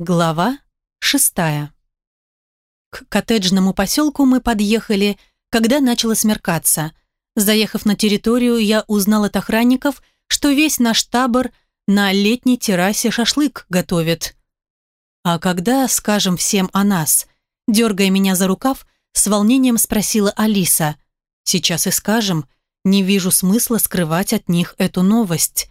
Глава шестая. К коттеджному поселку мы подъехали, когда начало смеркаться. Заехав на территорию, я узнал от охранников, что весь наш табор на летней террасе шашлык готовит. «А когда скажем всем о нас?» Дергая меня за рукав, с волнением спросила Алиса. «Сейчас и скажем. Не вижу смысла скрывать от них эту новость».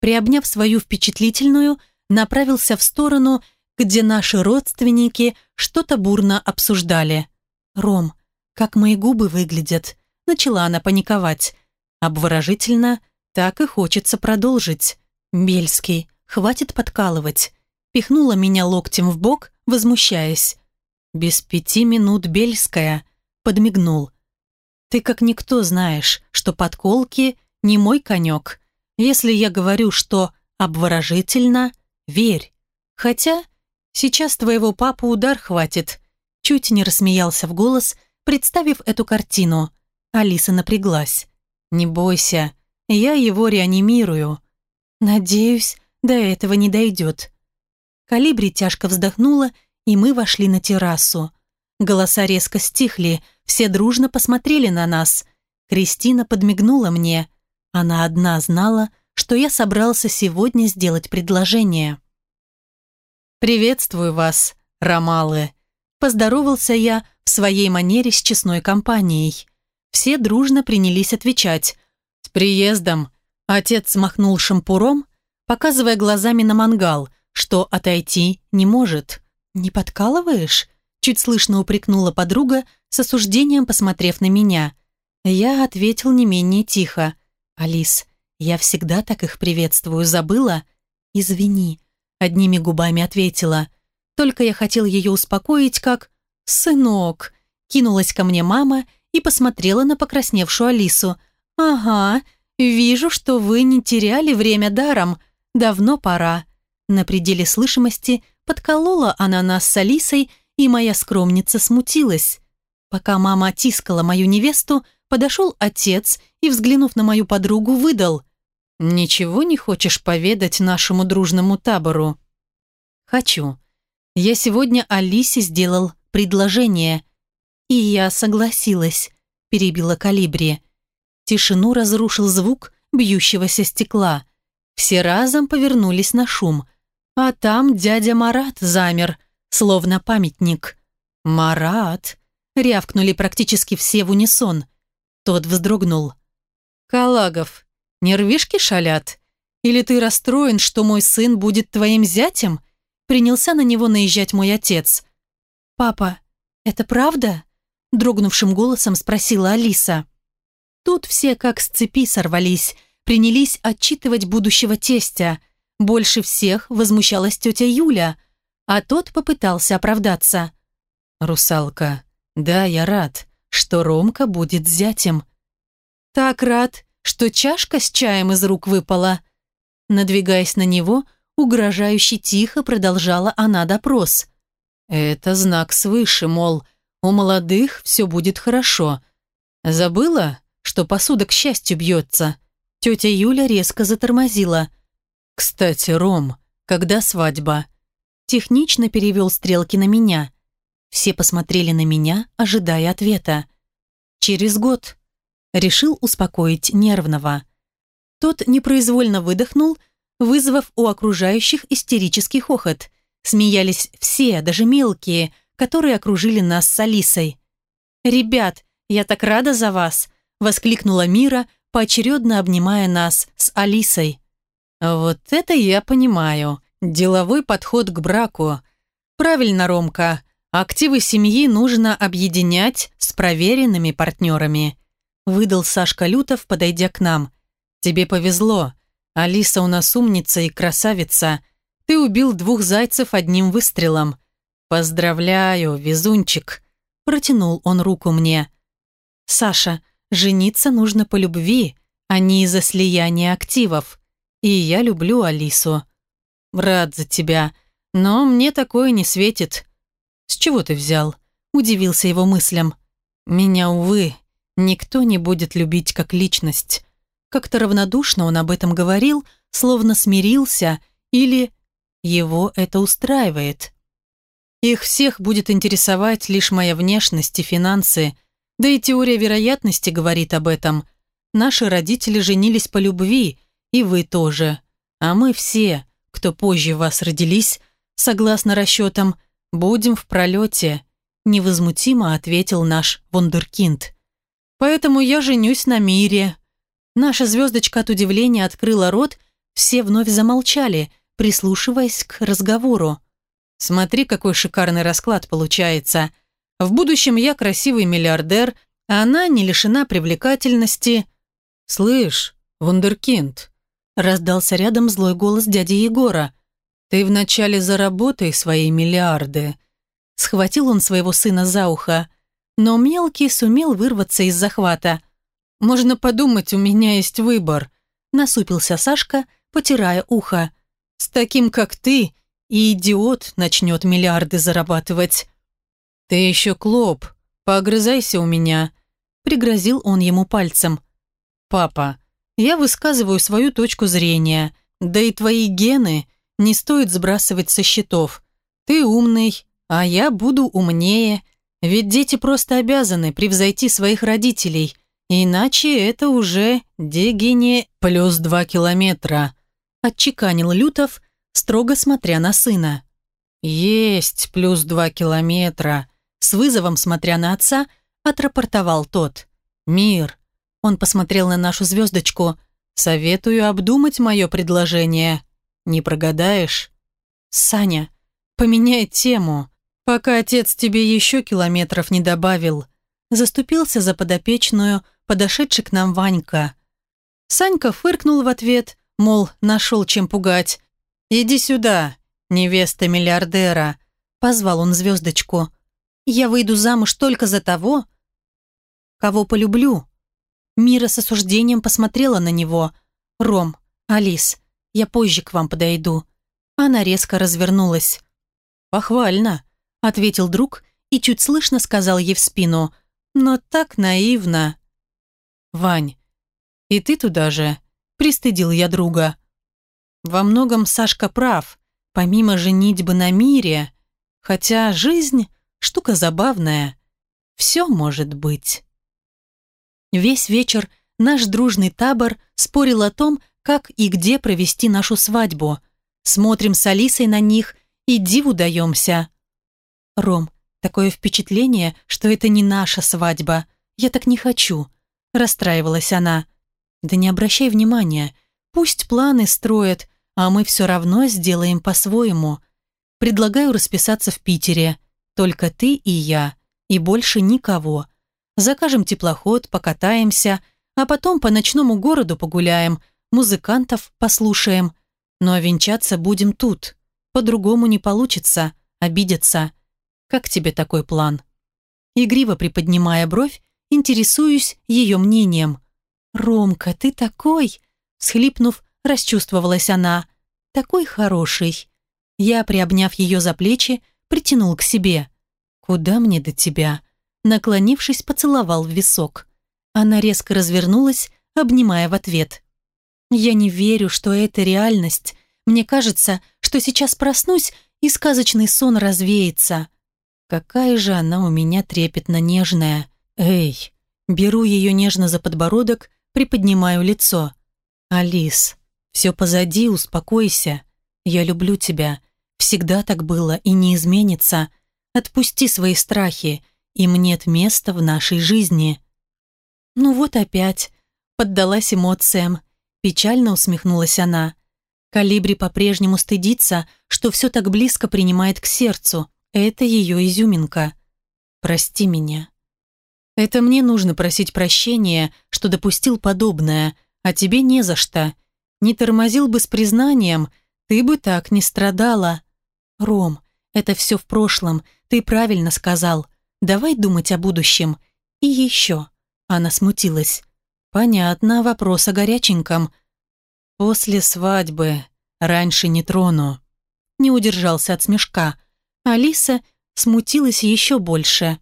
Приобняв свою впечатлительную, направился в сторону, где наши родственники что-то бурно обсуждали. «Ром, как мои губы выглядят?» Начала она паниковать. Обворожительно, так и хочется продолжить. «Бельский, хватит подкалывать». Пихнула меня локтем в бок, возмущаясь. «Без пяти минут Бельская», подмигнул. «Ты как никто знаешь, что подколки не мой конек. Если я говорю, что обворожительно, верь. Хотя Сейчас твоего папу удар хватит. Чуть не рассмеялся в голос, представив эту картину. Алиса напряглась. Не бойся, я его реанимирую. Надеюсь, до этого не дойдет. Калибри тяжко вздохнула, и мы вошли на террасу. Голоса резко стихли, все дружно посмотрели на нас. Кристина подмигнула мне. Она одна знала, что я собрался сегодня сделать предложение. «Приветствую вас, Ромалы!» Поздоровался я в своей манере с честной компанией. Все дружно принялись отвечать. «С приездом!» Отец смахнул шампуром, показывая глазами на мангал, что отойти не может. «Не подкалываешь?» Чуть слышно упрекнула подруга, с осуждением посмотрев на меня. Я ответил не менее тихо. «Алис, я всегда так их приветствую, забыла?» «Извини», Одними губами ответила. Только я хотел ее успокоить, как «Сынок!» Кинулась ко мне мама и посмотрела на покрасневшую Алису. «Ага, вижу, что вы не теряли время даром. Давно пора». На пределе слышимости подколола она нас с Алисой, и моя скромница смутилась. Пока мама тискала мою невесту, подошел отец и, взглянув на мою подругу, выдал – «Ничего не хочешь поведать нашему дружному табору?» «Хочу. Я сегодня Алисе сделал предложение». «И я согласилась», – перебила Калибри. Тишину разрушил звук бьющегося стекла. Все разом повернулись на шум. А там дядя Марат замер, словно памятник. «Марат!» – рявкнули практически все в унисон. Тот вздрогнул. «Калагов, Нервишки шалят? Или ты расстроен, что мой сын будет твоим зятем?» Принялся на него наезжать мой отец. «Папа, это правда?» Дрогнувшим голосом спросила Алиса. Тут все как с цепи сорвались, принялись отчитывать будущего тестя. Больше всех возмущалась тетя Юля, а тот попытался оправдаться. «Русалка, да, я рад, что Ромка будет зятем». «Так рад, что чашка с чаем из рук выпала. Надвигаясь на него, угрожающе тихо продолжала она допрос. «Это знак свыше, мол, у молодых все будет хорошо. Забыла, что посуда к счастью бьется?» Тетя Юля резко затормозила. «Кстати, Ром, когда свадьба?» Технично перевел стрелки на меня. Все посмотрели на меня, ожидая ответа. «Через год», решил успокоить нервного. Тот непроизвольно выдохнул, вызвав у окружающих истерический хохот. Смеялись все, даже мелкие, которые окружили нас с Алисой. «Ребят, я так рада за вас!» – воскликнула Мира, поочередно обнимая нас с Алисой. «Вот это я понимаю. Деловой подход к браку. Правильно, Ромка. Активы семьи нужно объединять с проверенными партнерами выдал Сашка Лютов, подойдя к нам. «Тебе повезло. Алиса у нас умница и красавица. Ты убил двух зайцев одним выстрелом. Поздравляю, везунчик!» Протянул он руку мне. «Саша, жениться нужно по любви, а не из-за слияния активов. И я люблю Алису. Рад за тебя, но мне такое не светит». «С чего ты взял?» Удивился его мыслям. «Меня, увы, Никто не будет любить как личность. Как-то равнодушно он об этом говорил, словно смирился или Его это устраивает. Их всех будет интересовать лишь моя внешность и финансы, да и теория вероятности говорит об этом. Наши родители женились по любви, и вы тоже. А мы все, кто позже вас родились, согласно расчетам, будем в пролете», невозмутимо ответил наш вундеркинд. «Поэтому я женюсь на мире». Наша звездочка от удивления открыла рот, все вновь замолчали, прислушиваясь к разговору. «Смотри, какой шикарный расклад получается. В будущем я красивый миллиардер, а она не лишена привлекательности». «Слышь, вундеркинд», раздался рядом злой голос дяди Егора. «Ты вначале заработай свои миллиарды». Схватил он своего сына за ухо, но мелкий сумел вырваться из захвата. «Можно подумать, у меня есть выбор», насупился Сашка, потирая ухо. «С таким, как ты, и идиот начнет миллиарды зарабатывать». «Ты еще клоп, поогрызайся у меня», пригрозил он ему пальцем. «Папа, я высказываю свою точку зрения, да и твои гены не стоит сбрасывать со счетов. Ты умный, а я буду умнее, ведь дети просто обязаны превзойти своих родителей, иначе это уже дегене плюс два километра», отчеканил Лютов, строго смотря на сына. «Есть плюс два километра», с вызовом смотря на отца, отрапортовал тот. «Мир, он посмотрел на нашу звездочку. «Советую обдумать мое предложение. Не прогадаешь?» «Саня, поменяй тему, пока отец тебе еще километров не добавил». Заступился за подопечную, подошедший к нам Ванька. Санька фыркнул в ответ, мол, нашел чем пугать. «Иди сюда, невеста миллиардера», — позвал он звездочку. «Я выйду замуж только за того, кого полюблю», Мира с осуждением посмотрела на него. «Ром, Алис, я позже к вам подойду». Она резко развернулась. «Похвально», — ответил друг и чуть слышно сказал ей в спину. «Но так наивно». «Вань, и ты туда же?» — пристыдил я друга. «Во многом Сашка прав. Помимо женитьбы на мире, хотя жизнь — штука забавная, все может быть». Весь вечер наш дружный табор спорил о том, как и где провести нашу свадьбу. Смотрим с Алисой на них и диву даемся. Ром, такое впечатление, что это не наша свадьба. Я так не хочу. Расстраивалась она. Да не обращай внимания. Пусть планы строят, а мы все равно сделаем по-своему. Предлагаю расписаться в Питере. Только ты и я. И больше никого закажем теплоход, покатаемся, а потом по ночному городу погуляем, музыкантов послушаем. Но венчаться будем тут. По-другому не получится, обидятся. Как тебе такой план? Игриво приподнимая бровь, интересуюсь ее мнением. «Ромка, ты такой!» Схлипнув, расчувствовалась она. «Такой хороший!» Я, приобняв ее за плечи, притянул к себе. «Куда мне до тебя?» наклонившись, поцеловал в висок. Она резко развернулась, обнимая в ответ. «Я не верю, что это реальность. Мне кажется, что сейчас проснусь, и сказочный сон развеется. Какая же она у меня трепетно нежная. Эй!» Беру ее нежно за подбородок, приподнимаю лицо. «Алис, все позади, успокойся. Я люблю тебя. Всегда так было и не изменится. Отпусти свои страхи им нет места в нашей жизни. Ну вот опять, поддалась эмоциям, печально усмехнулась она. Калибри по-прежнему стыдится, что все так близко принимает к сердцу. Это ее изюминка. Прости меня. Это мне нужно просить прощения, что допустил подобное, а тебе не за что. Не тормозил бы с признанием, ты бы так не страдала. Ром, это все в прошлом, ты правильно сказал. Давай думать о будущем. И еще. Она смутилась. Понятно, вопрос о горяченьком. После свадьбы. Раньше не трону. Не удержался от смешка. Алиса смутилась еще больше.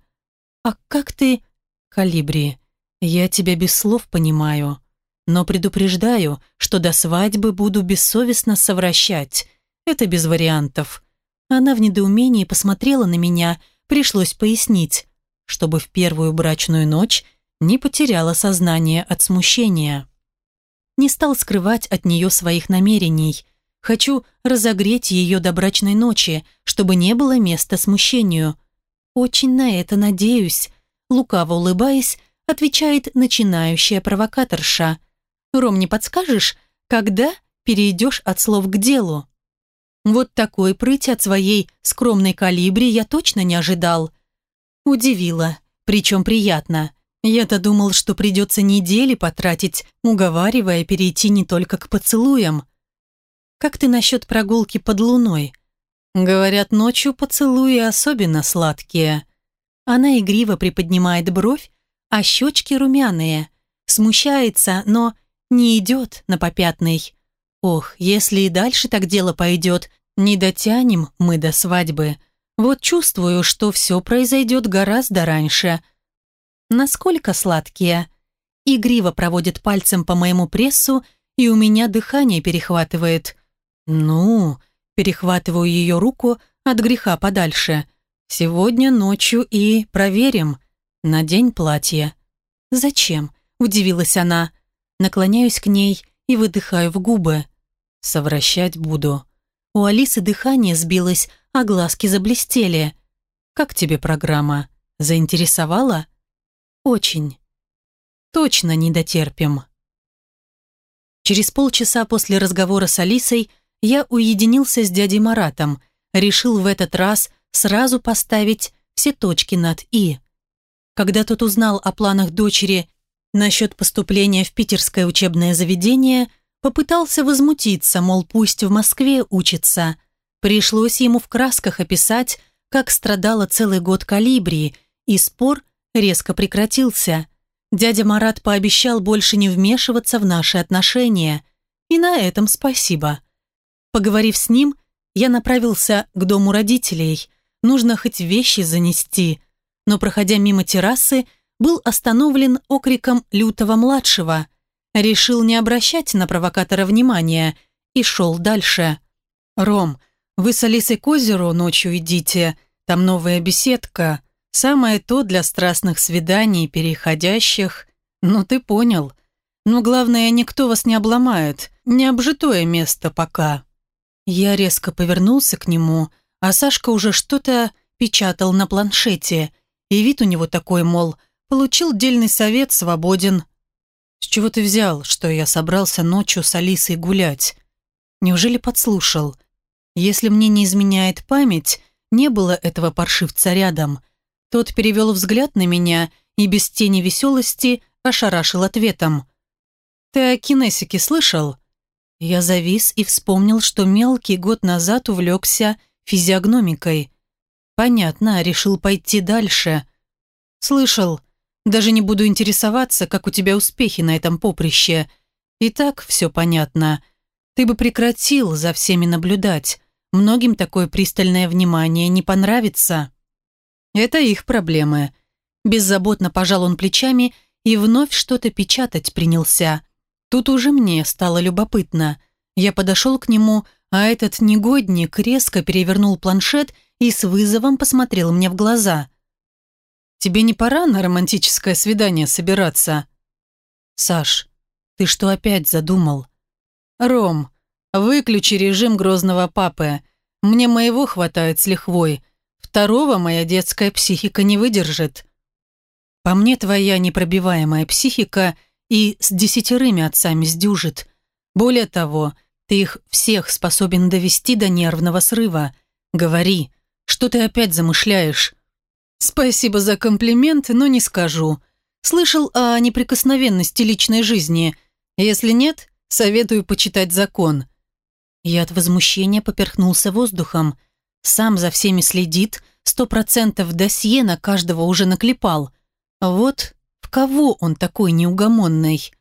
«А как ты...» «Калибри, я тебя без слов понимаю, но предупреждаю, что до свадьбы буду бессовестно совращать. это без вариантов. Она в недоумении посмотрела на меня, пришлось пояснить, чтобы в первую брачную ночь не потеряла сознание от смущения. Не стал скрывать от нее своих намерений. Хочу разогреть ее до брачной ночи, чтобы не было места смущению. Очень на это надеюсь. Лукаво улыбаясь, отвечает начинающая провокаторша. «Ром, не подскажешь, когда перейдешь от слов к делу?» Вот такой прыть от своей скромной калибри я точно не ожидал. Удивило, причем приятно. Я-то думал, что придется недели потратить, уговаривая перейти не только к поцелуям. Как ты насчет прогулки под луной? Говорят, ночью поцелуи особенно сладкие. Она игриво приподнимает бровь, а щечки румяные. Смущается, но не идет на попятный. Ох, если и дальше так дело пойдет, не дотянем мы до свадьбы. Вот чувствую, что все произойдет гораздо раньше. Насколько сладкие? Игриво проводит пальцем по моему прессу, и у меня дыхание перехватывает. Ну, перехватываю ее руку от греха подальше. Сегодня ночью и проверим. Надень платье. Зачем? Удивилась она. Наклоняюсь к ней и выдыхаю в губы. Совращать буду. У Алисы дыхание сбилось, а глазки заблестели. «Как тебе программа? Заинтересовала?» «Очень». «Точно не дотерпим». Через полчаса после разговора с Алисой я уединился с дядей Маратом, решил в этот раз сразу поставить все точки над «и». Когда тот узнал о планах дочери насчет поступления в питерское учебное заведение – Попытался возмутиться, мол, пусть в Москве учится. Пришлось ему в красках описать, как страдала целый год калибри, и спор резко прекратился. Дядя Марат пообещал больше не вмешиваться в наши отношения. И на этом спасибо. Поговорив с ним, я направился к дому родителей. Нужно хоть вещи занести. Но, проходя мимо террасы, был остановлен окриком лютого-младшего. Решил не обращать на провокатора внимания и шел дальше. «Ром, вы с Алисой к озеру ночью идите, там новая беседка, самое то для страстных свиданий, переходящих. Ну, ты понял. Но главное, никто вас не обломает, не обжитое место пока». Я резко повернулся к нему, а Сашка уже что-то печатал на планшете, и вид у него такой, мол, получил дельный совет, свободен, «С чего ты взял, что я собрался ночью с Алисой гулять? Неужели подслушал? Если мне не изменяет память, не было этого паршивца рядом. Тот перевел взгляд на меня и без тени веселости ошарашил ответом. «Ты о кинесике слышал?» Я завис и вспомнил, что мелкий год назад увлекся физиогномикой. Понятно, решил пойти дальше. «Слышал», даже не буду интересоваться, как у тебя успехи на этом поприще. И так все понятно. Ты бы прекратил за всеми наблюдать. Многим такое пристальное внимание не понравится. Это их проблемы. Беззаботно пожал он плечами и вновь что-то печатать принялся. Тут уже мне стало любопытно. Я подошел к нему, а этот негодник резко перевернул планшет и с вызовом посмотрел мне в глаза. Тебе не пора на романтическое свидание собираться?» «Саш, ты что опять задумал?» «Ром, выключи режим грозного папы. Мне моего хватает с лихвой. Второго моя детская психика не выдержит». «По мне твоя непробиваемая психика и с десятерыми отцами сдюжит. Более того, ты их всех способен довести до нервного срыва. Говори, что ты опять замышляешь?» «Спасибо за комплимент, но не скажу. Слышал о неприкосновенности личной жизни. Если нет, советую почитать закон». Я от возмущения поперхнулся воздухом. Сам за всеми следит, сто процентов досье на каждого уже наклепал. Вот кого он такой неугомонный?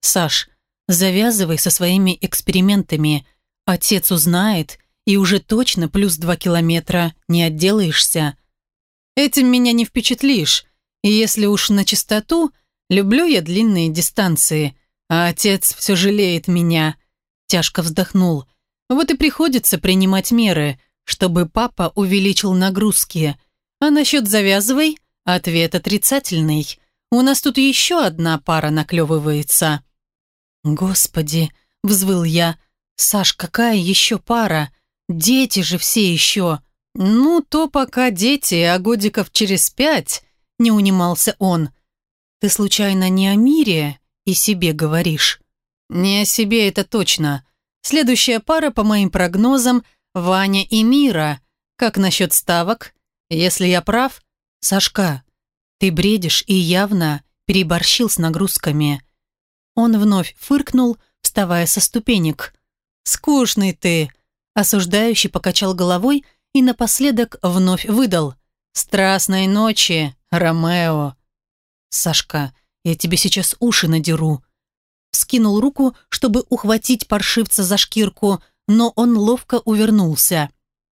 «Саш, завязывай со своими экспериментами. Отец узнает, и уже точно плюс два километра не отделаешься». Этим меня не впечатлишь. И если уж на чистоту, люблю я длинные дистанции, а отец все жалеет меня. Тяжко вздохнул. Вот и приходится принимать меры, чтобы папа увеличил нагрузки. А насчет «завязывай» ответ отрицательный. У нас тут еще одна пара наклевывается. «Господи!» — взвыл я. «Саш, какая еще пара? Дети же все еще!» «Ну, то пока дети, а годиков через пять», — не унимался он. «Ты случайно не о мире и себе говоришь?» «Не о себе это точно. Следующая пара, по моим прогнозам, Ваня и Мира. Как насчет ставок? Если я прав, Сашка, ты бредишь и явно переборщил с нагрузками». Он вновь фыркнул, вставая со ступенек. «Скучный ты!» Осуждающий покачал головой и напоследок вновь выдал. «Страстной ночи, Ромео!» «Сашка, я тебе сейчас уши надеру!» Скинул руку, чтобы ухватить паршивца за шкирку, но он ловко увернулся.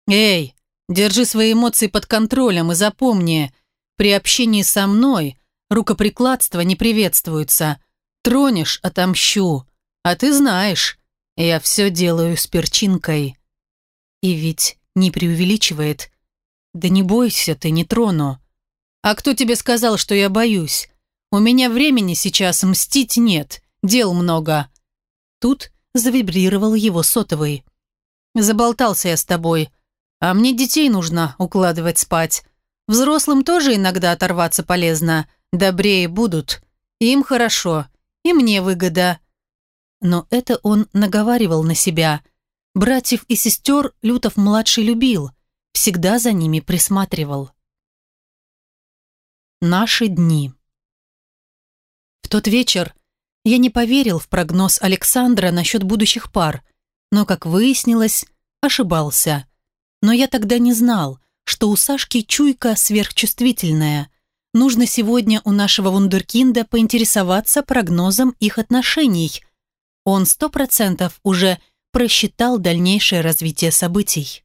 «Эй, держи свои эмоции под контролем и запомни, при общении со мной рукоприкладство не приветствуется. Тронешь – отомщу. А ты знаешь, я все делаю с перчинкой». И ведь не преувеличивает. «Да не бойся, ты не трону». «А кто тебе сказал, что я боюсь? У меня времени сейчас мстить нет, дел много». Тут завибрировал его сотовый. «Заболтался я с тобой. А мне детей нужно укладывать спать. Взрослым тоже иногда оторваться полезно. Добрее будут. Им хорошо, и мне выгода». Но это он наговаривал на себя. Братьев и сестер Лютов-младший любил, всегда за ними присматривал. Наши дни. В тот вечер я не поверил в прогноз Александра насчет будущих пар, но, как выяснилось, ошибался. Но я тогда не знал, что у Сашки чуйка сверхчувствительная. Нужно сегодня у нашего вундеркинда поинтересоваться прогнозом их отношений. Он сто процентов уже просчитал дальнейшее развитие событий.